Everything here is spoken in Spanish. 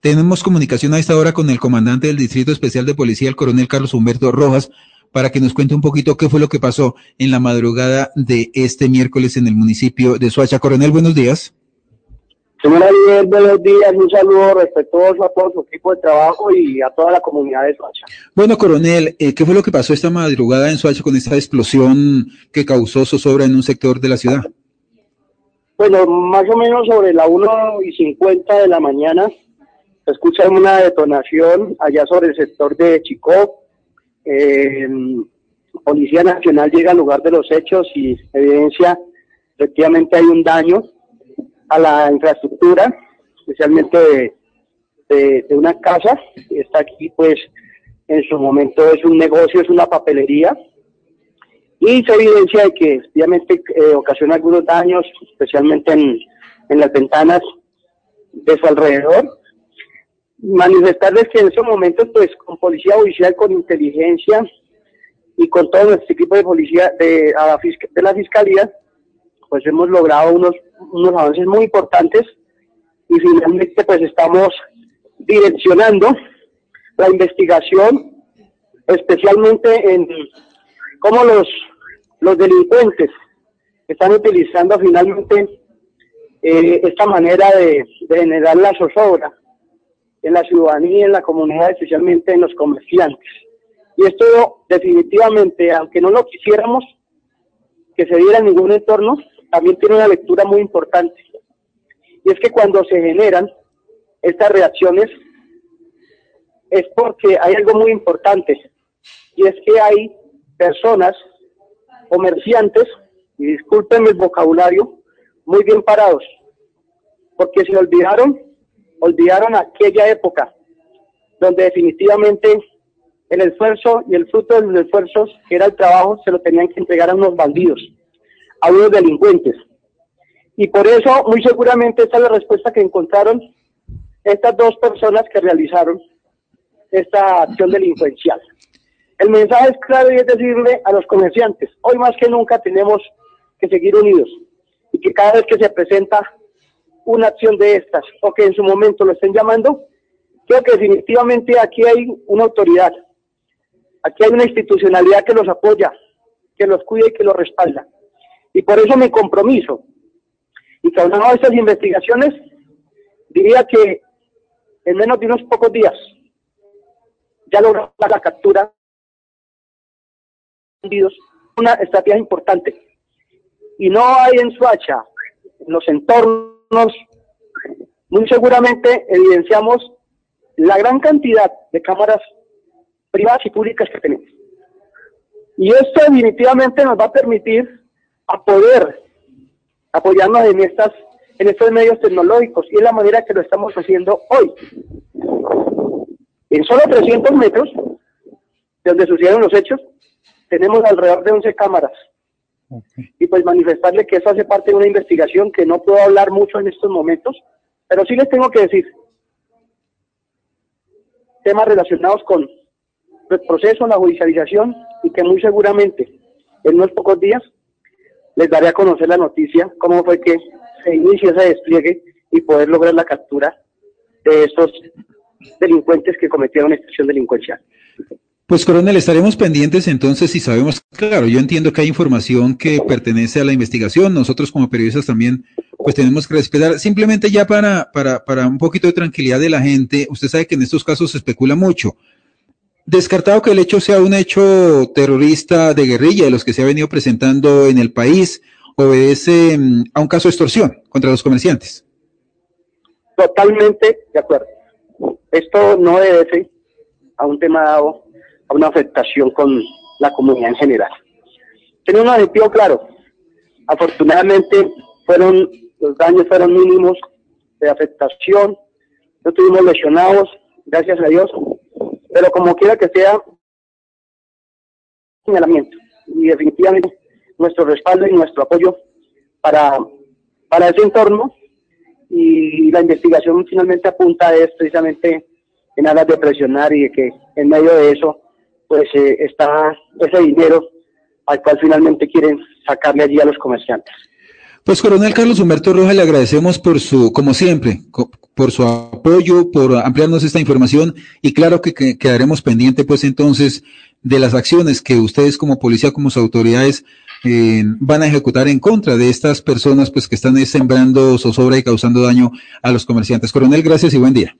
Tenemos comunicación a esta hora con el comandante del Distrito Especial de Policía, el coronel Carlos Humberto Rojas, para que nos cuente un poquito qué fue lo que pasó en la madrugada de este miércoles en el municipio de Soacha. Coronel, buenos días. Señora Ariel, buenos días, un saludo respetuoso a todo su equipo de trabajo y a toda la comunidad de Soacha. Bueno, coronel, eh, ¿qué fue lo que pasó esta madrugada en Soacha con esta explosión que causó zozobra en un sector de la ciudad? Bueno, más o menos sobre la 1 y 50 de la mañana se escucha una detonación allá sobre el sector de Chicó. Eh, Policía Nacional llega al lugar de los hechos y evidencia efectivamente hay un daño a la infraestructura, especialmente de, una casa. Está aquí, pues, en su momento es un negocio, es una papelería. Y se evidencia de que efectivamente eh, ocasiona algunos daños, especialmente en, en las ventanas de su alrededor. Manifestarles que en esos momentos, pues, con policía judicial, con inteligencia y con todo nuestro equipo de policía de, de la fiscalía, pues hemos logrado unos, unos avances muy importantes y finalmente pues estamos direccionando la investigación especialmente en cómo los, los delincuentes están utilizando finalmente eh, esta manera de, de, generar la zozobra en la ciudadanía, en la comunidad, especialmente en los comerciantes. Y esto definitivamente, aunque no lo quisiéramos que se diera en ningún entorno, también tiene una lectura muy importante. Y es que cuando se generan estas reacciones es porque hay algo muy importante. Y es que hay personas, comerciantes, y discúlpenme el vocabulario, muy bien parados. Porque se olvidaron, olvidaron aquella época donde definitivamente el esfuerzo y el fruto de los esfuerzos, que era el trabajo, se lo tenían que entregar a unos bandidos a unos delincuentes. Y por eso, muy seguramente, esta es la respuesta que encontraron estas dos personas que realizaron esta acción delincuencial. El mensaje es claro y es decirle a los comerciantes, hoy más que nunca tenemos que seguir unidos y que cada vez que se presenta una acción de estas o que en su momento lo estén llamando, creo que definitivamente aquí hay una autoridad, aquí hay una institucionalidad que los apoya, que los cuida y que los respalda. Y por eso mi compromiso. Y que hablando de estas investigaciones, diría que en menos de unos pocos días ya logramos la captura una estrategia importante. Y no hay en Suacha, los entornos, muy seguramente evidenciamos la gran cantidad de cámaras privadas y públicas que tenemos. Y esto definitivamente nos va a permitir a poder apoyarnos en estas en estos medios tecnológicos y es la manera que lo estamos haciendo hoy. En solo 300 metros de donde sucedieron los hechos, tenemos alrededor de 11 cámaras. Y pues manifestarle que eso hace parte de una investigación que no puedo hablar mucho en estos momentos, pero sí les tengo que decir temas relacionados con el proceso, la judicialización y que muy seguramente en unos pocos días les daré a conocer la noticia, cómo fue que se inicia ese despliegue y poder lograr la captura de estos delincuentes que cometieron esta acción delincuencial. Pues coronel, estaremos pendientes entonces si sabemos, claro, yo entiendo que hay información que pertenece a la investigación, nosotros como periodistas también pues tenemos que respetar, simplemente ya para, para, para un poquito de tranquilidad de la gente, usted sabe que en estos casos se especula mucho, Descartado que el hecho sea un hecho terrorista de guerrilla de los que se ha venido presentando en el país, obedece mm, a un caso de extorsión contra los comerciantes. Totalmente de acuerdo. Esto no obedece a un tema dado, a una afectación con la comunidad en general. Tiene un objetivo claro. Afortunadamente fueron los daños fueron mínimos de afectación, no tuvimos lesionados, gracias a Dios, pero como quiera que sea, señalamiento. Y definitivamente nuestro respaldo y nuestro apoyo para, para ese entorno y la investigación finalmente apunta es precisamente en aras de presionar y de que en medio de eso pues eh, está ese dinero al cual finalmente quieren sacarle allí a los comerciantes. Pues coronel Carlos Humberto Rojas le agradecemos por su, como siempre, por su apoyo, por ampliarnos esta información y claro que, quedaremos pendientes pues entonces de las acciones que ustedes como policía, como autoridades eh, van a ejecutar en contra de estas personas pues que están sembrando zozobra y causando daño a los comerciantes. Coronel, gracias y buen día.